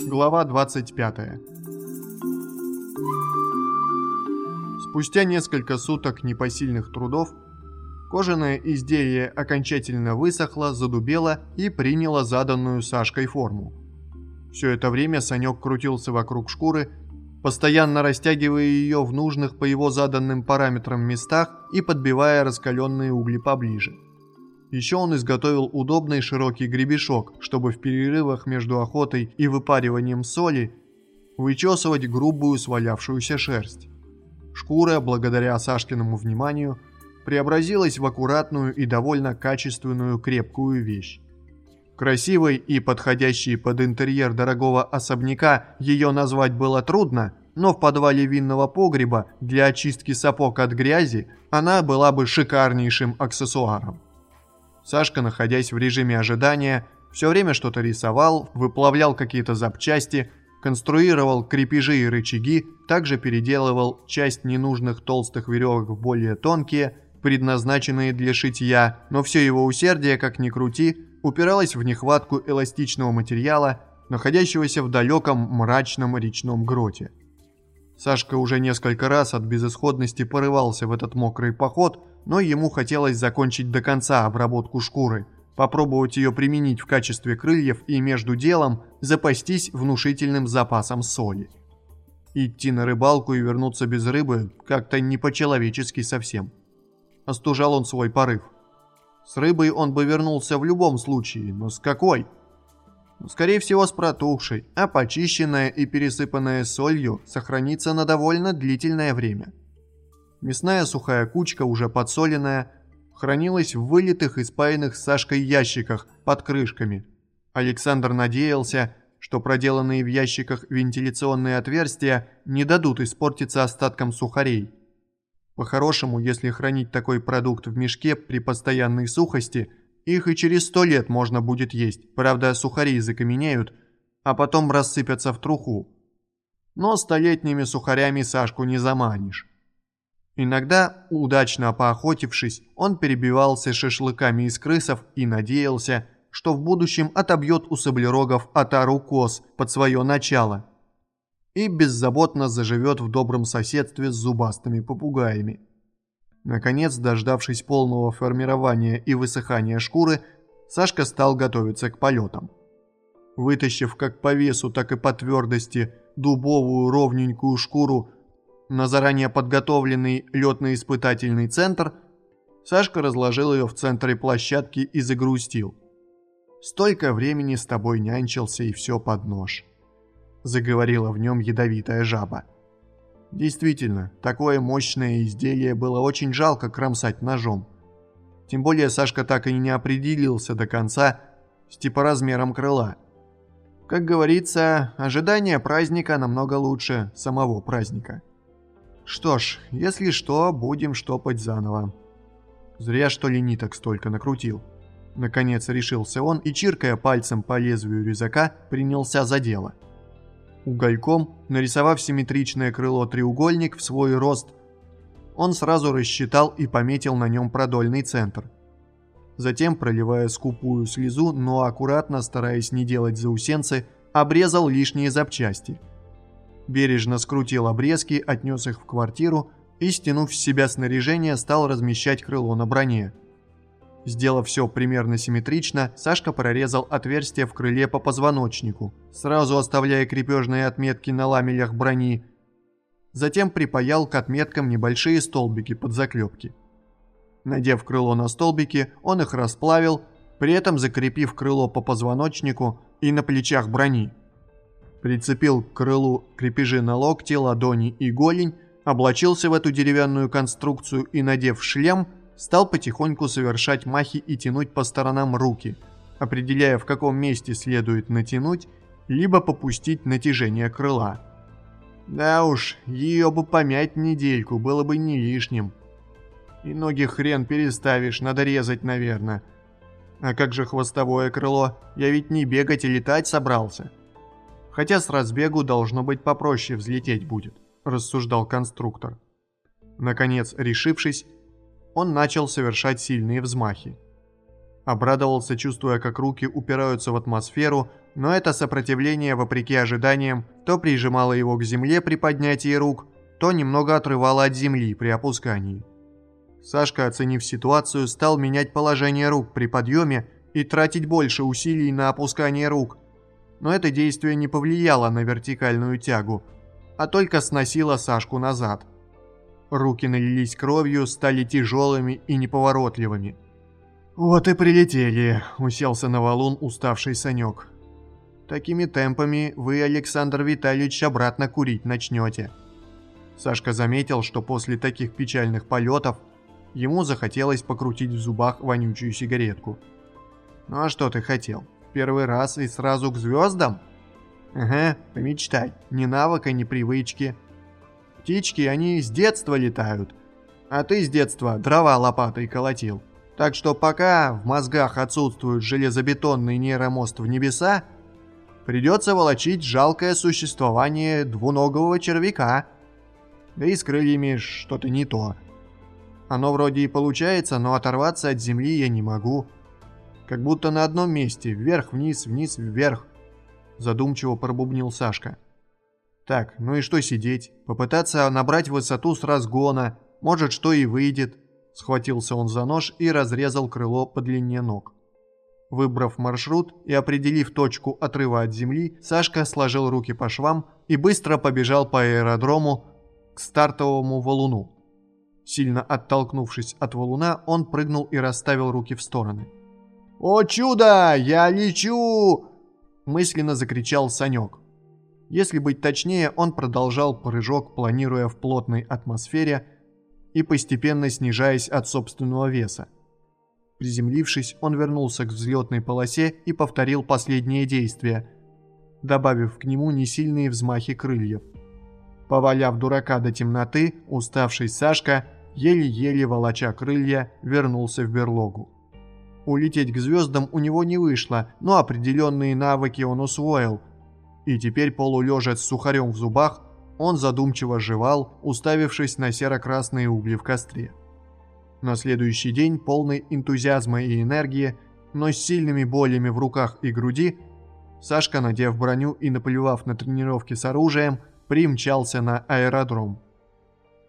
Глава 25 Спустя несколько суток непосильных трудов, кожаное изделие окончательно высохло, задубело и приняло заданную Сашкой форму. Все это время Санек крутился вокруг шкуры, постоянно растягивая ее в нужных по его заданным параметрам местах и подбивая раскаленные угли поближе. Еще он изготовил удобный широкий гребешок, чтобы в перерывах между охотой и выпариванием соли вычесывать грубую свалявшуюся шерсть. Шкура, благодаря Сашкиному вниманию, преобразилась в аккуратную и довольно качественную крепкую вещь. Красивой и подходящей под интерьер дорогого особняка ее назвать было трудно, но в подвале винного погреба для очистки сапог от грязи она была бы шикарнейшим аксессуаром. Сашка, находясь в режиме ожидания, все время что-то рисовал, выплавлял какие-то запчасти – конструировал крепежи и рычаги, также переделывал часть ненужных толстых веревок в более тонкие, предназначенные для шитья, но все его усердие, как ни крути, упиралось в нехватку эластичного материала, находящегося в далеком мрачном речном гроте. Сашка уже несколько раз от безысходности порывался в этот мокрый поход, но ему хотелось закончить до конца обработку шкуры – попробовать ее применить в качестве крыльев и между делом запастись внушительным запасом соли. Идти на рыбалку и вернуться без рыбы как-то не по-человечески совсем. Остужал он свой порыв. С рыбой он бы вернулся в любом случае, но с какой? Ну, скорее всего, с протухшей, а почищенная и пересыпанная солью сохранится на довольно длительное время. Мясная сухая кучка, уже подсоленная, хранилась в вылитых и спаянных Сашкой ящиках под крышками. Александр надеялся, что проделанные в ящиках вентиляционные отверстия не дадут испортиться остаткам сухарей. По-хорошему, если хранить такой продукт в мешке при постоянной сухости, их и через сто лет можно будет есть, правда сухари закаменеют, а потом рассыпятся в труху. Но столетними сухарями Сашку не заманишь. Иногда, удачно поохотившись, он перебивался шашлыками из крысов и надеялся, что в будущем отобьет у саблерогов отару коз под свое начало и беззаботно заживет в добром соседстве с зубастыми попугаями. Наконец, дождавшись полного формирования и высыхания шкуры, Сашка стал готовиться к полетам. Вытащив как по весу, так и по твердости дубовую ровненькую шкуру на заранее подготовленный летно-испытательный центр, Сашка разложил ее в центре площадки и загрустил. «Столько времени с тобой нянчился и все под нож», – заговорила в нем ядовитая жаба. Действительно, такое мощное изделие было очень жалко кромсать ножом. Тем более Сашка так и не определился до конца с типоразмером крыла. Как говорится, ожидание праздника намного лучше самого праздника. Что ж, если что, будем штопать заново. Зря что ли ниток столько накрутил. Наконец решился он и, чиркая пальцем по лезвию резака, принялся за дело. Угольком, нарисовав симметричное крыло-треугольник в свой рост, он сразу рассчитал и пометил на нем продольный центр. Затем, проливая скупую слезу, но аккуратно, стараясь не делать заусенцы, обрезал лишние запчасти – бережно скрутил обрезки, отнес их в квартиру и, стянув с себя снаряжение, стал размещать крыло на броне. Сделав все примерно симметрично, Сашка прорезал отверстие в крыле по позвоночнику, сразу оставляя крепежные отметки на ламелях брони. Затем припаял к отметкам небольшие столбики под заклепки. Надев крыло на столбики, он их расплавил, при этом закрепив крыло по позвоночнику и на плечах брони прицепил к крылу крепежи на локти, ладони и голень, облачился в эту деревянную конструкцию и, надев шлем, стал потихоньку совершать махи и тянуть по сторонам руки, определяя, в каком месте следует натянуть, либо попустить натяжение крыла. Да уж, ее бы помять недельку, было бы не лишним. И ноги хрен переставишь, надо резать, наверное. А как же хвостовое крыло? Я ведь не бегать и летать собрался. Хотя с разбегу должно быть попроще взлететь будет, рассуждал конструктор. Наконец, решившись, он начал совершать сильные взмахи. Обрадовался, чувствуя, как руки упираются в атмосферу, но это сопротивление, вопреки ожиданиям, то прижимало его к земле при поднятии рук, то немного отрывало от земли при опускании. Сашка, оценив ситуацию, стал менять положение рук при подъеме и тратить больше усилий на опускание рук. Но это действие не повлияло на вертикальную тягу, а только сносило Сашку назад. Руки налились кровью, стали тяжелыми и неповоротливыми. «Вот и прилетели», — уселся на валун уставший Санек. «Такими темпами вы, Александр Витальевич, обратно курить начнете». Сашка заметил, что после таких печальных полетов ему захотелось покрутить в зубах вонючую сигаретку. «Ну а что ты хотел? Первый раз и сразу к звездам?» «Ага, помечтай. Ни навыка, ни привычки. Птички, они с детства летают. А ты с детства дрова лопатой колотил. Так что пока в мозгах отсутствует железобетонный нейромост в небеса, придется волочить жалкое существование двуногого червяка. Да и с крыльями что-то не то. Оно вроде и получается, но оторваться от земли я не могу. Как будто на одном месте, вверх-вниз, вниз-вверх. Задумчиво пробубнил Сашка. Так, ну и что сидеть? Попытаться набрать высоту с разгона. Может, что и выйдет. Схватился он за нож и разрезал крыло по длине ног. Выбрав маршрут и определив точку отрыва от земли, Сашка сложил руки по швам и быстро побежал по аэродрому к стартовому валуну. Сильно оттолкнувшись от валуна, он прыгнул и расставил руки в стороны. «О чудо! Я лечу!» мысленно закричал Санек. Если быть точнее, он продолжал прыжок, планируя в плотной атмосфере и постепенно снижаясь от собственного веса. Приземлившись, он вернулся к взлетной полосе и повторил последнее действие, добавив к нему несильные взмахи крыльев. Поваляв дурака до темноты, уставший Сашка, еле-еле волоча крылья, вернулся в берлогу. Улететь к звездам у него не вышло, но определенные навыки он усвоил. И теперь полулежа с сухарем в зубах, он задумчиво жевал, уставившись на серо-красные угли в костре. На следующий день, полный энтузиазма и энергии, но с сильными болями в руках и груди, Сашка, надев броню и наплевав на тренировки с оружием, примчался на аэродром.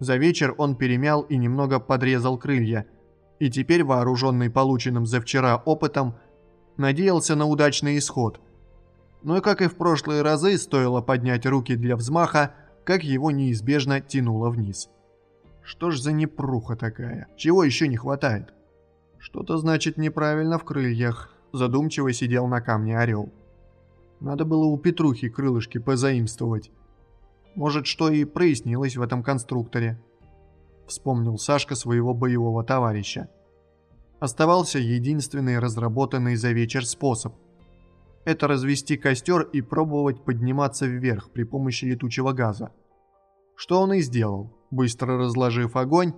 За вечер он перемял и немного подрезал крылья – и теперь, вооруженный полученным за вчера опытом, надеялся на удачный исход. Но как и в прошлые разы, стоило поднять руки для взмаха, как его неизбежно тянуло вниз. Что ж за непруха такая? Чего еще не хватает? Что-то значит неправильно в крыльях. Задумчиво сидел на камне орел. Надо было у Петрухи крылышки позаимствовать. Может, что и прояснилось в этом конструкторе вспомнил Сашка своего боевого товарища. Оставался единственный разработанный за вечер способ. Это развести костер и пробовать подниматься вверх при помощи летучего газа. Что он и сделал. Быстро разложив огонь,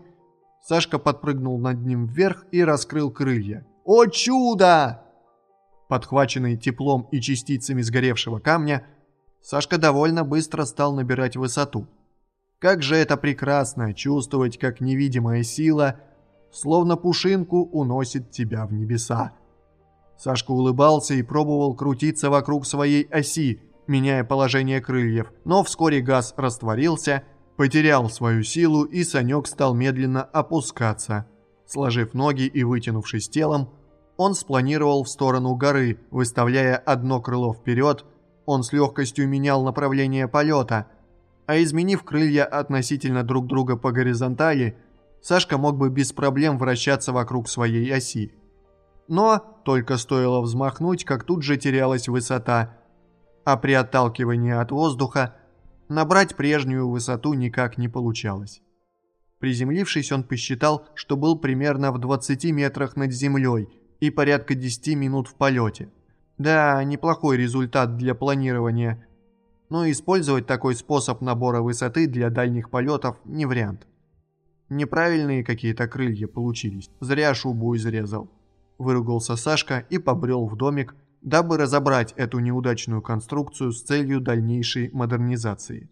Сашка подпрыгнул над ним вверх и раскрыл крылья. «О чудо!» Подхваченный теплом и частицами сгоревшего камня, Сашка довольно быстро стал набирать высоту – как же это прекрасно чувствовать, как невидимая сила, словно пушинку, уносит тебя в небеса. Сашка улыбался и пробовал крутиться вокруг своей оси, меняя положение крыльев, но вскоре газ растворился, потерял свою силу и Санек стал медленно опускаться. Сложив ноги и вытянувшись телом, он спланировал в сторону горы, выставляя одно крыло вперед, он с легкостью менял направление полета – а изменив крылья относительно друг друга по горизонтали, Сашка мог бы без проблем вращаться вокруг своей оси. Но только стоило взмахнуть, как тут же терялась высота, а при отталкивании от воздуха набрать прежнюю высоту никак не получалось. Приземлившись, он посчитал, что был примерно в 20 метрах над землей и порядка 10 минут в полете. Да, неплохой результат для планирования – но использовать такой способ набора высоты для дальних полетов не вариант. Неправильные какие-то крылья получились, зря шубу изрезал. Выругался Сашка и побрел в домик, дабы разобрать эту неудачную конструкцию с целью дальнейшей модернизации.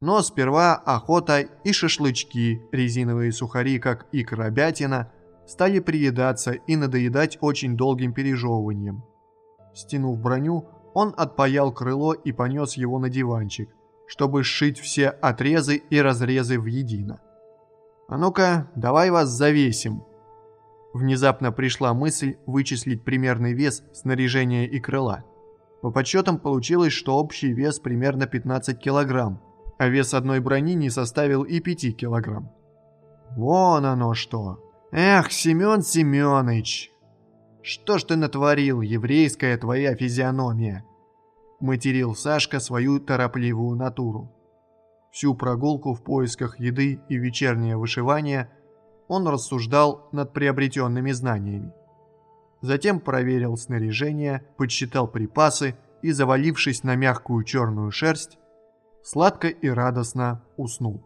Но сперва охота и шашлычки, резиновые сухари, как и крабятина, стали приедаться и надоедать очень долгим пережевыванием. Стянув броню, он отпаял крыло и понес его на диванчик, чтобы сшить все отрезы и разрезы в едино. «А ну-ка, давай вас завесим!» Внезапно пришла мысль вычислить примерный вес снаряжения и крыла. По подсчетам получилось, что общий вес примерно 15 килограмм, а вес одной брони не составил и 5 килограмм. Вон оно что. Эх, Семен Семенович, что ж ты натворил, еврейская твоя физиономия? Материл Сашка свою торопливую натуру. Всю прогулку в поисках еды и вечернее вышивание он рассуждал над приобретенными знаниями. Затем проверил снаряжение, подсчитал припасы и, завалившись на мягкую черную шерсть, сладко и радостно уснул.